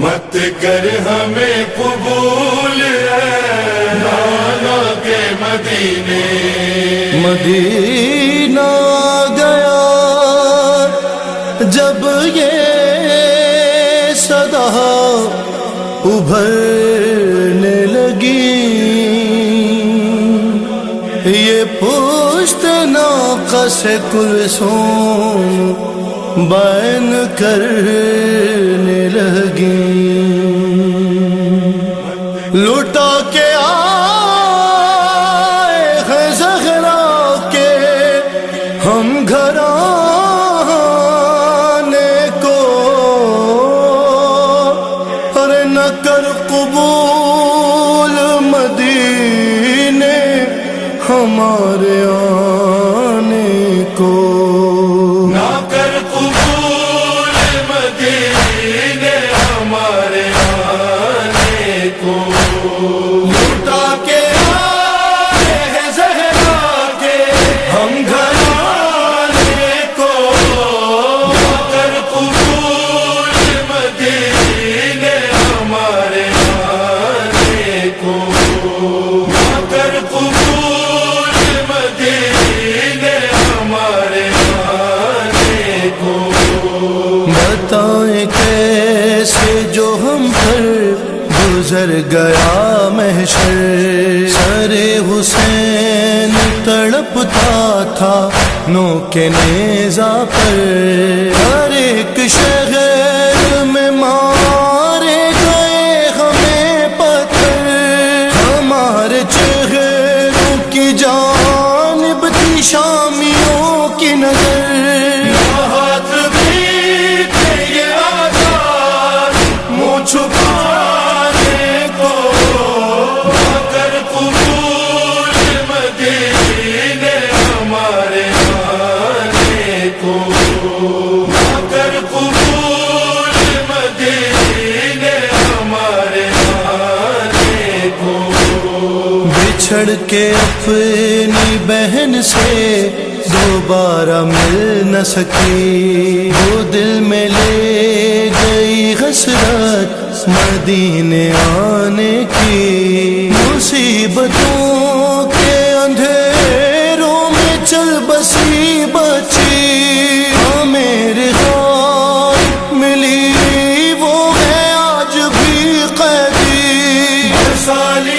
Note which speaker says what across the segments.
Speaker 1: مت کر ہمیں قبول نانا کے مدینے۔
Speaker 2: مدینہ گیا جب یہ صدا ابھرنے لگی۔ یہ پشت ناقص کلسوم بین کرنے لگی۔ لوٹا کے آئے ہیں زہرا کے۔ ہم گھرانے کو ارے نہ کر قبول مدینے ہمارے آنے کو۔ گزر گیا محشر۔ سر حسین تڑپتا تھا نو کے نیزا پر۔ ہر ایک شہر میں مارے گئے ہمیں پتھر۔ ہمارے چہروں کی جانب تھی شامیوں کی نظر۔ بچھڑ کے اپنی بہن سے دوبارہ مل نہ سکی۔ وہ دل میں لے گئی حسرت مدینے آنے کی۔ مصیبتوں کے اندھیروں میں چل بسی بچی۔ ہاں میرے ہاتھ ملی وہ ہے آج بھی قیدی۔
Speaker 1: سالیان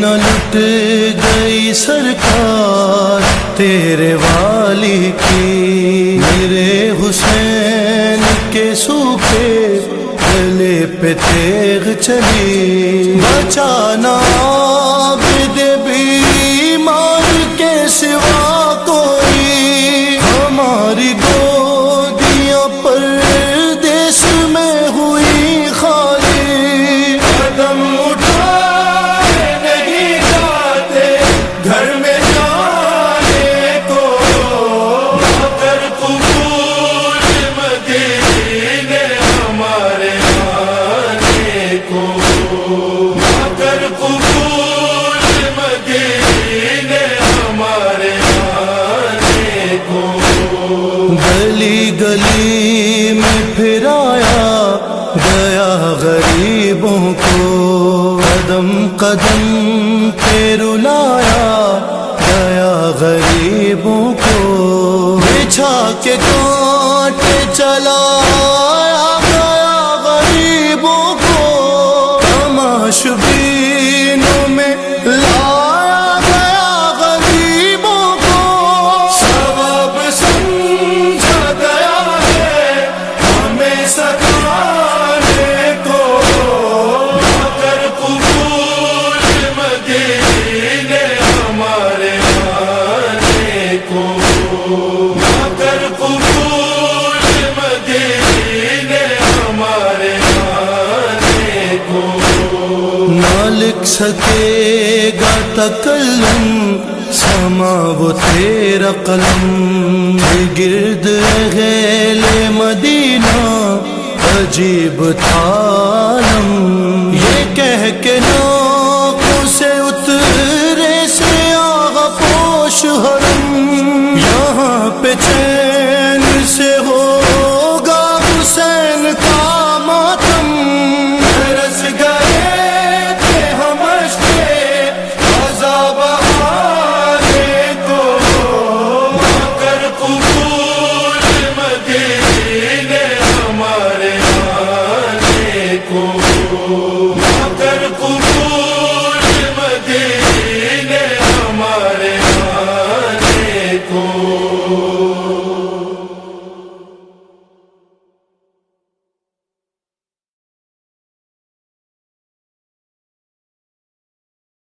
Speaker 1: نہ
Speaker 2: لٹ گئی سرکار تیرے والی کی۔ میرے حسین کے سوکھے گلے پہ تیغ چلی۔ بچانا
Speaker 1: قدم
Speaker 2: قدم پہ رلایا گیا غریبوں کو۔ بچھا کے کانٹے چلایا گیا غریبوں رک سکے گا تکلم، سما وہ تیرا قلم۔ گرد غیل مدینہ، عجیب تھا یہ کہہ کے نو سے اترے سے آغا پوش حرم یہاں پہ چل